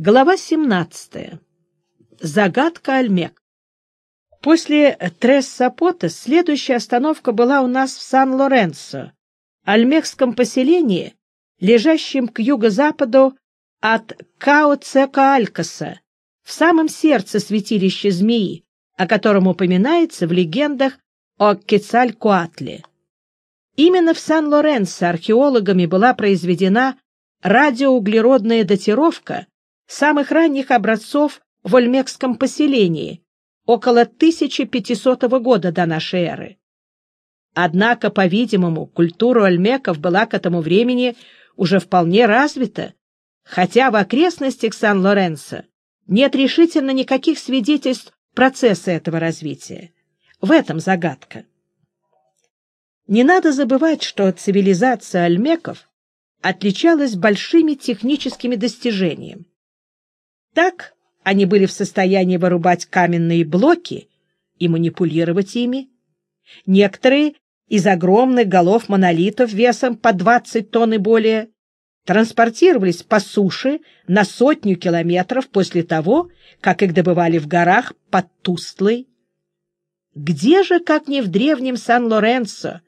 Глава 17. Загадка Альмек. После Трес-Сапотес следующая остановка была у нас в Сан-Лоренцо, альмекском поселении, лежащем к юго-западу от Као-Цека-Алькаса, в самом сердце святилища змеи, о котором упоминается в легендах о Кецалькуатле. Именно в Сан-Лоренцо археологами была произведена радиоуглеродная датировка самых ранних образцов в Ольмекском поселении, около 1500 года до нашей эры. Однако, по-видимому, культура ольмеков была к этому времени уже вполне развита, хотя в окрестностях Сан-Лоренцо нет решительно никаких свидетельств процесса этого развития. В этом загадка. Не надо забывать, что цивилизация ольмеков отличалась большими техническими достижениями. Так они были в состоянии вырубать каменные блоки и манипулировать ими. Некоторые из огромных голов монолитов весом по 20 тонн и более транспортировались по суше на сотню километров после того, как их добывали в горах под Тустлой. Где же, как не в древнем Сан-Лоренцо,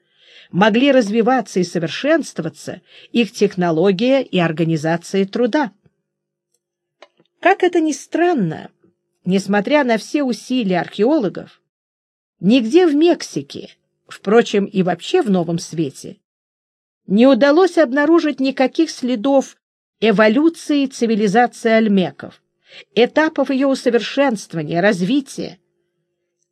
могли развиваться и совершенствоваться их технология и организация труда? Как это ни странно, несмотря на все усилия археологов, нигде в Мексике, впрочем, и вообще в Новом Свете, не удалось обнаружить никаких следов эволюции цивилизации альмеков, этапов ее усовершенствования, развития,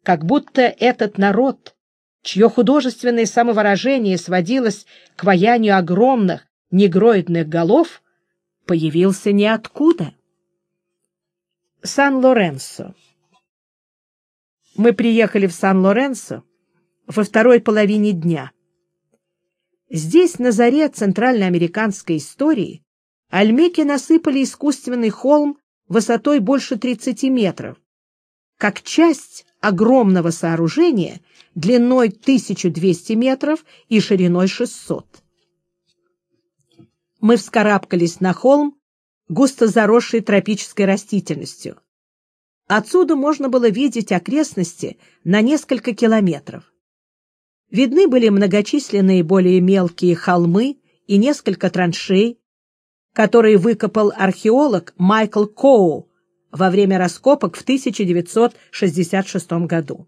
как будто этот народ, чье художественное самовыражение сводилось к ваянию огромных негроидных голов, появился ниоткуда. Сан-Лоренсо. Мы приехали в Сан-Лоренсо во второй половине дня. Здесь, на заре центральноамериканской истории, альмеки насыпали искусственный холм высотой больше 30 метров, как часть огромного сооружения длиной 1200 метров и шириной 600. Мы вскарабкались на холм густо заросшей тропической растительностью. Отсюда можно было видеть окрестности на несколько километров. Видны были многочисленные более мелкие холмы и несколько траншей, которые выкопал археолог Майкл Коу во время раскопок в 1966 году.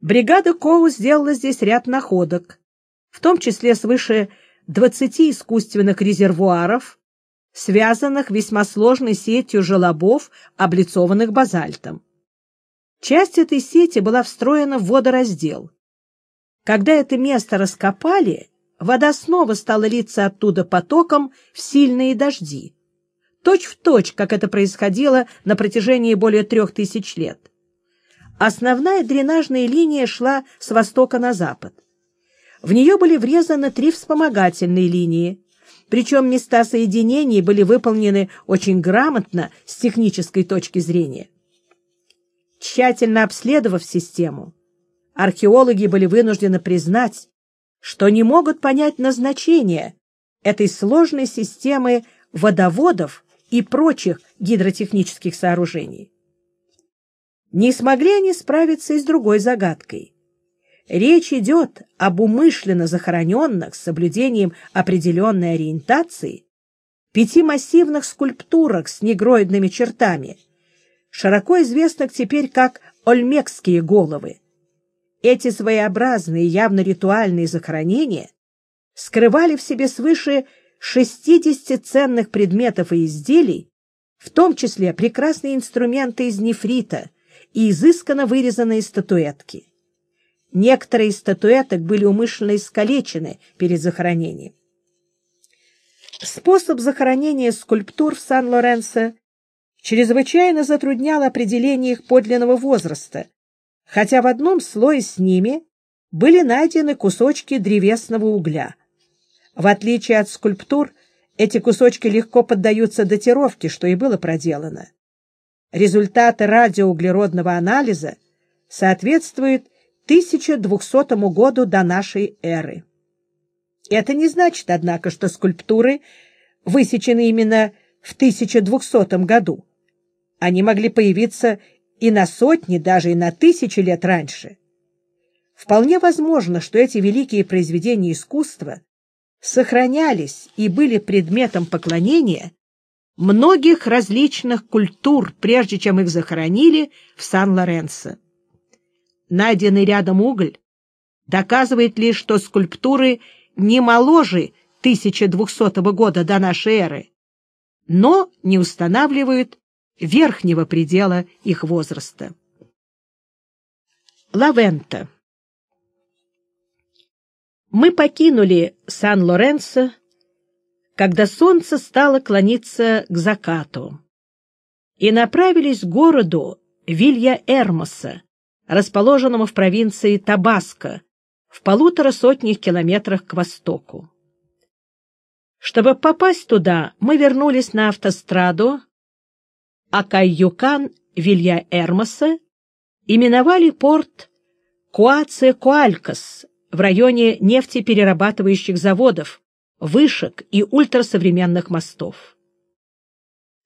Бригада Коу сделала здесь ряд находок, в том числе свыше 20 искусственных резервуаров связанных весьма сложной сетью желобов, облицованных базальтом. Часть этой сети была встроена в водораздел. Когда это место раскопали, вода снова стала литься оттуда потоком в сильные дожди. Точь в точь, как это происходило на протяжении более трех тысяч лет. Основная дренажная линия шла с востока на запад. В нее были врезаны три вспомогательные линии, причем места соединений были выполнены очень грамотно с технической точки зрения. Тщательно обследовав систему, археологи были вынуждены признать, что не могут понять назначение этой сложной системы водоводов и прочих гидротехнических сооружений. Не смогли они справиться и с другой загадкой. Речь идет об умышленно захороненных с соблюдением определенной ориентации пяти массивных скульптурах с негроидными чертами, широко известных теперь как ольмекские головы. Эти своеобразные, явно ритуальные захоронения скрывали в себе свыше 60 ценных предметов и изделий, в том числе прекрасные инструменты из нефрита и изысканно вырезанные статуэтки. Некоторые из статуэток были умышленно искалечены перед захоронением. Способ захоронения скульптур в Сан-Лоренсо чрезвычайно затруднял определение их подлинного возраста, хотя в одном слое с ними были найдены кусочки древесного угля. В отличие от скульптур, эти кусочки легко поддаются датировке, что и было проделано. Результаты радиоуглеродного анализа соответствуют 1200 году до нашей эры. Это не значит, однако, что скульптуры высечены именно в 1200 году, они могли появиться и на сотни, даже и на тысячи лет раньше. Вполне возможно, что эти великие произведения искусства сохранялись и были предметом поклонения многих различных культур, прежде чем их захоронили в Сан-Лоренцо. Найденный рядом уголь доказывает лишь, что скульптуры не моложе 1200 года до нашей эры, но не устанавливают верхнего предела их возраста. Лавента Мы покинули Сан-Лоренцо, когда солнце стало клониться к закату, и направились к городу Вилья-Эрмоса, расположенному в провинции Табаско, в полутора сотнях километрах к востоку. Чтобы попасть туда, мы вернулись на автостраду, а Кайюкан Вилья-Эрмоса именовали порт Куаце-Куалькас в районе нефтеперерабатывающих заводов, вышек и ультрасовременных мостов.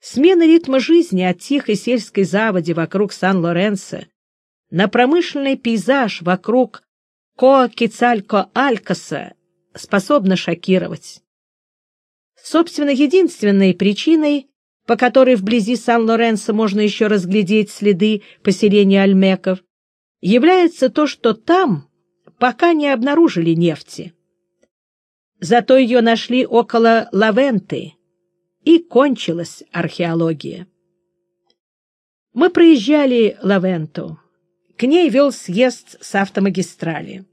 Смена ритма жизни от тихой сельской заводи вокруг Сан-Лоренцо на промышленный пейзаж вокруг Коа-Кицалько-Алькаса способна шокировать. Собственно, единственной причиной по которой вблизи Сан-Лоренцо можно еще разглядеть следы поселения альмеков, является то, что там пока не обнаружили нефти. Зато ее нашли около Лавенты, и кончилась археология. Мы проезжали Лавенту. К ней вел съезд с автомагистрали.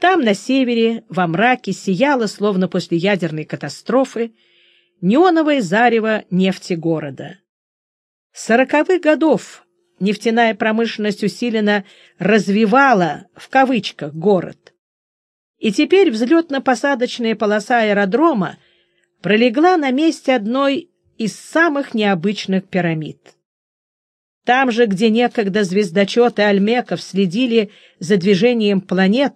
Там, на севере, во мраке, сияло, словно после ядерной катастрофы, неоновое зарево нефти города. С сороковых годов нефтяная промышленность усиленно развивала, в кавычках, город. И теперь взлетно-посадочная полоса аэродрома пролегла на месте одной из самых необычных пирамид. Там же, где некогда звездочеты Альмеков следили за движением планет,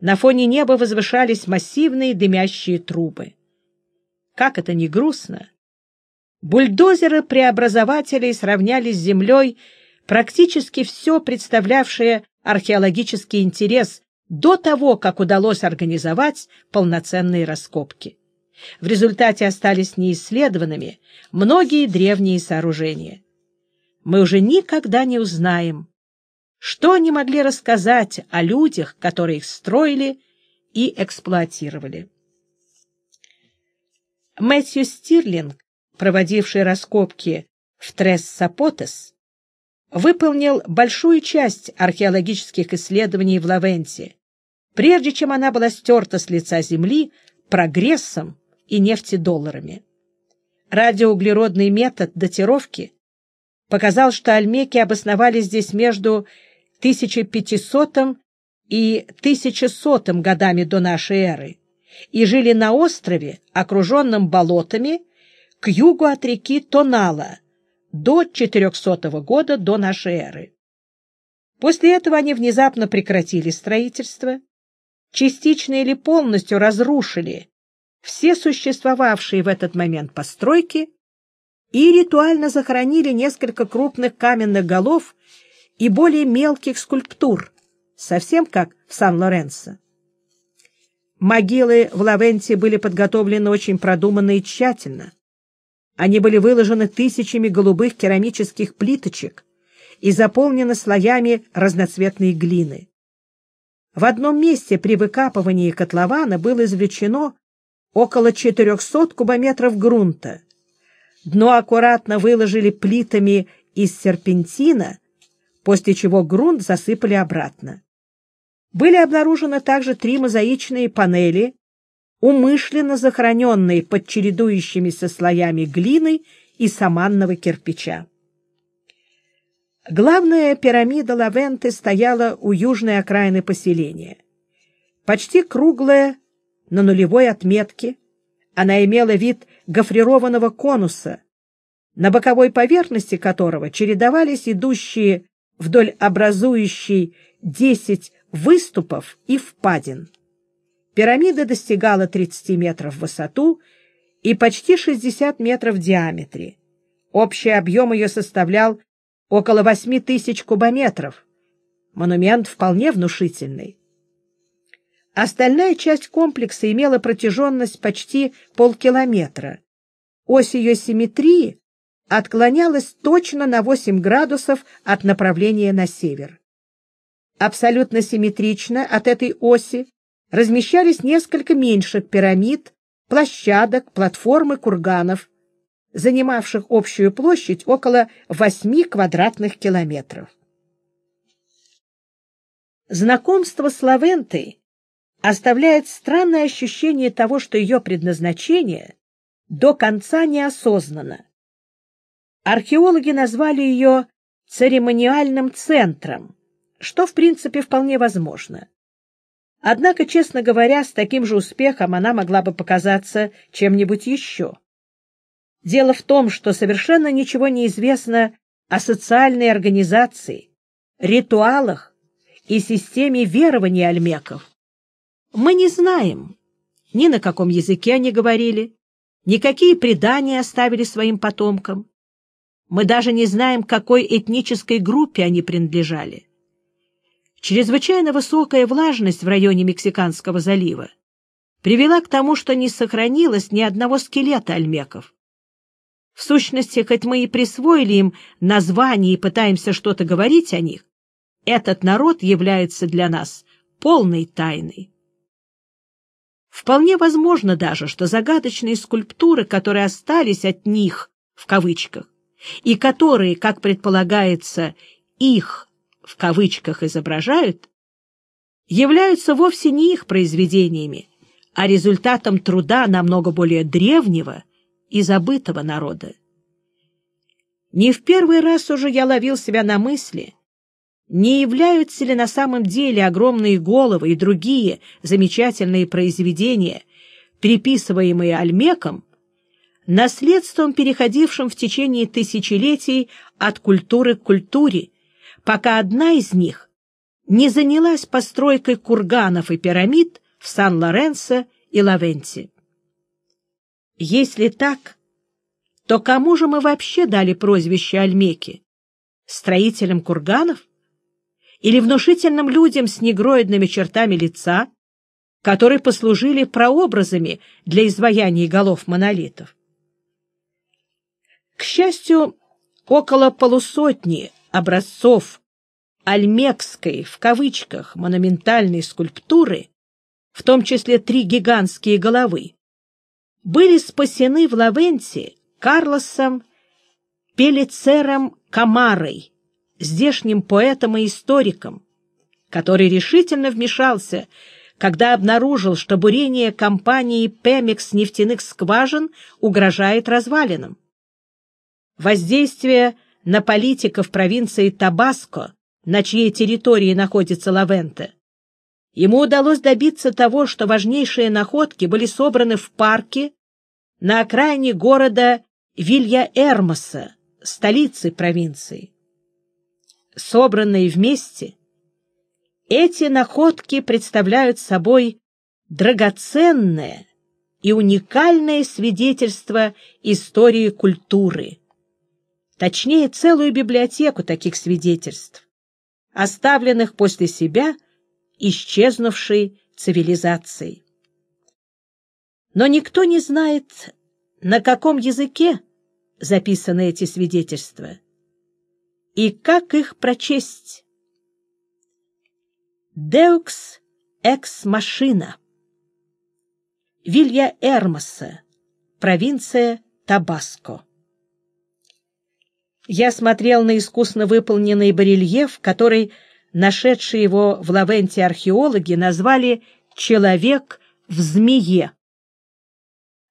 на фоне неба возвышались массивные дымящие трубы. Как это не грустно! Бульдозеры преобразователей сравняли с землей практически все представлявшее археологический интерес до того, как удалось организовать полноценные раскопки. В результате остались неисследованными многие древние сооружения. Мы уже никогда не узнаем, что они могли рассказать о людях, которые их строили и эксплуатировали. Мэтью Стирлинг, проводивший раскопки в Трес-Сапотес, выполнил большую часть археологических исследований в Лавенте, прежде чем она была стерта с лица Земли прогрессом и нефтедолларами. Радиоуглеродный метод датировки показал, что альмеки обосновались здесь между 1500 и 1100 годами до нашей эры и жили на острове, окруженном болотами, к югу от реки Тонала до 400 года до нашей эры. После этого они внезапно прекратили строительство, частично или полностью разрушили все существовавшие в этот момент постройки и ритуально захоронили несколько крупных каменных голов и более мелких скульптур, совсем как в Сан-Лоренцо. Могилы в Лавенте были подготовлены очень продуманно и тщательно. Они были выложены тысячами голубых керамических плиточек и заполнены слоями разноцветной глины. В одном месте при выкапывании котлована было извлечено около 400 кубометров грунта. Дно аккуратно выложили плитами из серпентина, после чего грунт засыпали обратно. Были обнаружены также три мозаичные панели, умышленно захороненные под чередующимися слоями глины и саманного кирпича. Главная пирамида Лавенты стояла у южной окраины поселения. Почти круглая, на нулевой отметке, она имела вид гофрированного конуса, на боковой поверхности которого чередовались идущие вдоль образующей десять выступов и впадин. Пирамида достигала 30 метров в высоту и почти 60 метров в диаметре. Общий объем ее составлял около 8 тысяч кубометров. Монумент вполне внушительный. Остальная часть комплекса имела протяженность почти полкилометра. Ось ее симметрии отклонялась точно на 8 градусов от направления на север. Абсолютно симметрично от этой оси размещались несколько меньших пирамид, площадок, платформ и курганов, занимавших общую площадь около 8 квадратных километров. Знакомство с Лавентой оставляет странное ощущение того, что ее предназначение до конца неосознанно. Археологи назвали ее церемониальным центром, что, в принципе, вполне возможно. Однако, честно говоря, с таким же успехом она могла бы показаться чем-нибудь еще. Дело в том, что совершенно ничего не известно о социальной организации, ритуалах и системе верований альмеков. Мы не знаем, ни на каком языке они говорили, ни какие предания оставили своим потомкам. Мы даже не знаем, какой этнической группе они принадлежали. Чрезвычайно высокая влажность в районе Мексиканского залива привела к тому, что не сохранилось ни одного скелета альмеков. В сущности, хоть мы и присвоили им название и пытаемся что-то говорить о них, этот народ является для нас полной тайной. Вполне возможно даже, что загадочные скульптуры, которые остались от них, в кавычках, и которые, как предполагается, их в кавычках изображают, являются вовсе не их произведениями, а результатом труда намного более древнего и забытого народа. Не в первый раз уже я ловил себя на мысли, не являются ли на самом деле огромные головы и другие замечательные произведения, приписываемые Альмеком, наследством, переходившим в течение тысячелетий от культуры к культуре, пока одна из них не занялась постройкой курганов и пирамид в Сан-Лоренсо и Лавенте. Если так, то кому же мы вообще дали прозвище Альмеки? Строителям курганов? Или внушительным людям с негроидными чертами лица, которые послужили прообразами для изваяний голов монолитов? К счастью, около полусотни образцов «альмекской» в кавычках монументальной скульптуры, в том числе три гигантские головы, были спасены в Лавенте Карлосом Пелицером Камарой, здешним поэтом и историком, который решительно вмешался, когда обнаружил, что бурение компании «Пемикс» нефтяных скважин угрожает развалинам. Воздействие на политиков провинции Табаско, на чьей территории находится Лавенте. Ему удалось добиться того, что важнейшие находки были собраны в парке на окраине города Вилья-Эрмоса, столицы провинции. Собранные вместе, эти находки представляют собой драгоценное и уникальное свидетельство истории культуры, точнее целую библиотеку таких свидетельств, оставленных после себя исчезнувшей цивилизацией. Но никто не знает, на каком языке записаны эти свидетельства и как их прочесть. Деукс экс машина. Вилья Эрмоса, провинция Табаско. Я смотрел на искусно выполненный барельеф, который нашедшие его в Лавенте археологи назвали «человек в змее».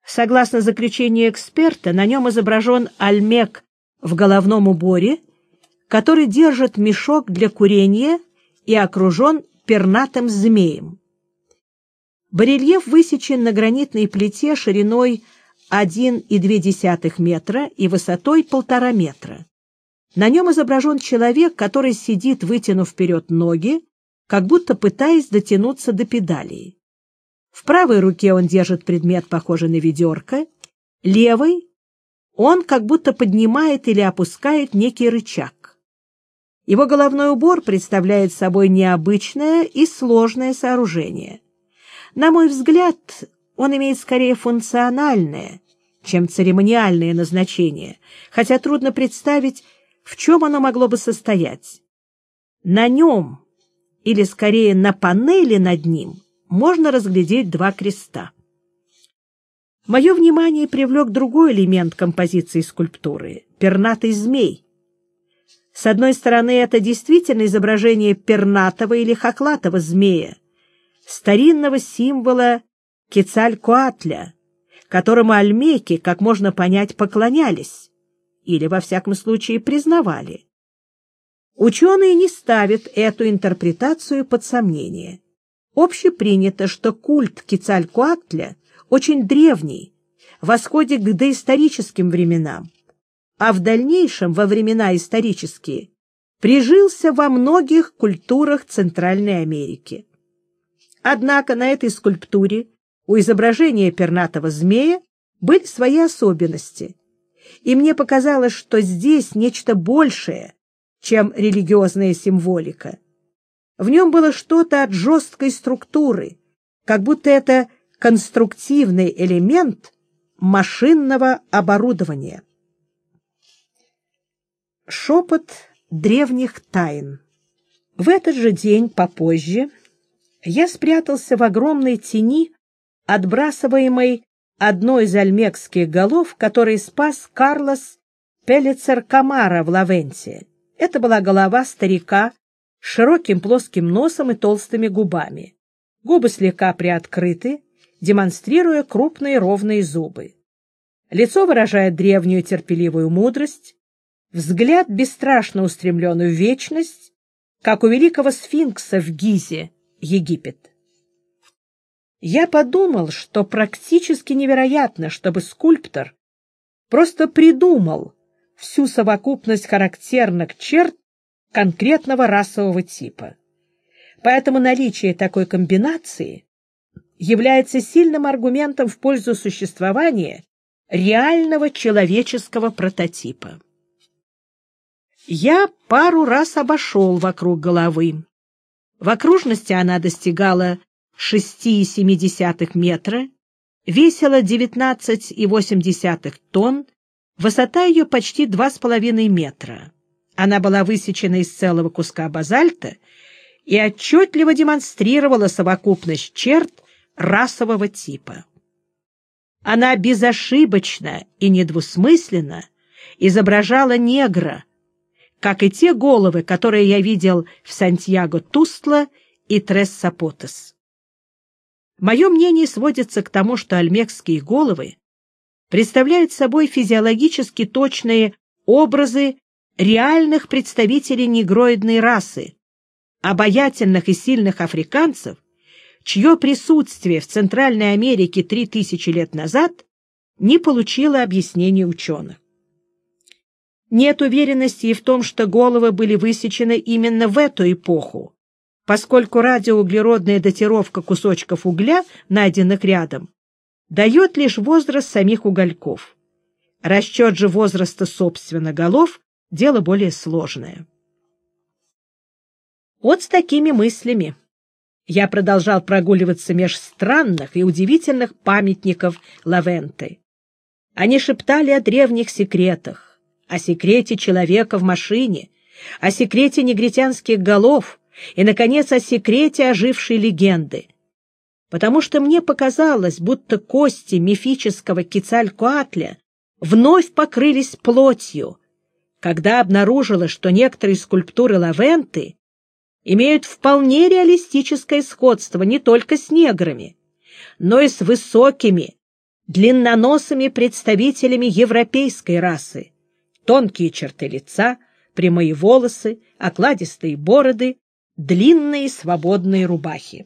Согласно заключению эксперта, на нем изображен альмек в головном уборе, который держит мешок для курения и окружен пернатым змеем. Барельеф высечен на гранитной плите шириной 1,2 метра и высотой 1,5 метра. На нем изображен человек, который сидит, вытянув вперед ноги, как будто пытаясь дотянуться до педалей. В правой руке он держит предмет, похожий на ведерко, Левой он как будто поднимает или опускает некий рычаг. Его головной убор представляет собой необычное и сложное сооружение. На мой взгляд, он имеет скорее функциональное, чем церемониальное назначение, хотя трудно представить, в чем оно могло бы состоять. На нем, или скорее на панели над ним, можно разглядеть два креста. Мое внимание привлек другой элемент композиции скульптуры — пернатый змей. С одной стороны, это действительно изображение пернатого или хохлатого змея, старинного символа Кецалькоатля, которому альмеки, как можно понять, поклонялись или, во всяком случае, признавали. Ученые не ставят эту интерпретацию под сомнение. Общепринято, что культ Кецалькоатля очень древний, восходит к доисторическим временам, а в дальнейшем, во времена исторические, прижился во многих культурах Центральной Америки. Однако на этой скульптуре у изображения пернатого змея были свои особенности, и мне показалось, что здесь нечто большее, чем религиозная символика. В нем было что-то от жесткой структуры, как будто это конструктивный элемент машинного оборудования. Шепот древних тайн. В этот же день попозже я спрятался в огромной тени, отбрасываемой одной из альмекских голов, который спас Карлос Пелицер Камара в Лавенте. Это была голова старика с широким плоским носом и толстыми губами. Губы слегка приоткрыты, демонстрируя крупные ровные зубы. Лицо выражает древнюю терпеливую мудрость, взгляд бесстрашно устремлен в вечность, как у великого сфинкса в Гизе, Египет. Я подумал, что практически невероятно, чтобы скульптор просто придумал всю совокупность характерных черт конкретного расового типа. Поэтому наличие такой комбинации является сильным аргументом в пользу существования реального человеческого прототипа. Я пару раз обошел вокруг головы. В окружности она достигала 6,7 метра, весила 19,8 тонн, высота ее почти 2,5 метра. Она была высечена из целого куска базальта и отчетливо демонстрировала совокупность черт расового типа. Она безошибочно и недвусмысленно изображала негра, как и те головы, которые я видел в Сантьяго Тустла и Трессапотес. Мое мнение сводится к тому, что альмекские головы представляют собой физиологически точные образы реальных представителей негроидной расы, обаятельных и сильных африканцев, чье присутствие в Центральной Америке три тысячи лет назад не получило объяснения ученых. Нет уверенности и в том, что головы были высечены именно в эту эпоху, поскольку радиоуглеродная датировка кусочков угля, найденных рядом, дает лишь возраст самих угольков. Расчет же возраста, собственно, голов — дело более сложное. Вот с такими мыслями я продолжал прогуливаться меж странных и удивительных памятников Лавенты. Они шептали о древних секретах, о секрете человека в машине, о секрете негритянских голов и, наконец, о секрете ожившей легенды. Потому что мне показалось, будто кости мифического Кицалькоатля вновь покрылись плотью, когда обнаружила, что некоторые скульптуры Лавенты имеют вполне реалистическое сходство не только с неграми, но и с высокими, длинноносыми представителями европейской расы. Тонкие черты лица, прямые волосы, окладистые бороды, длинные свободные рубахи.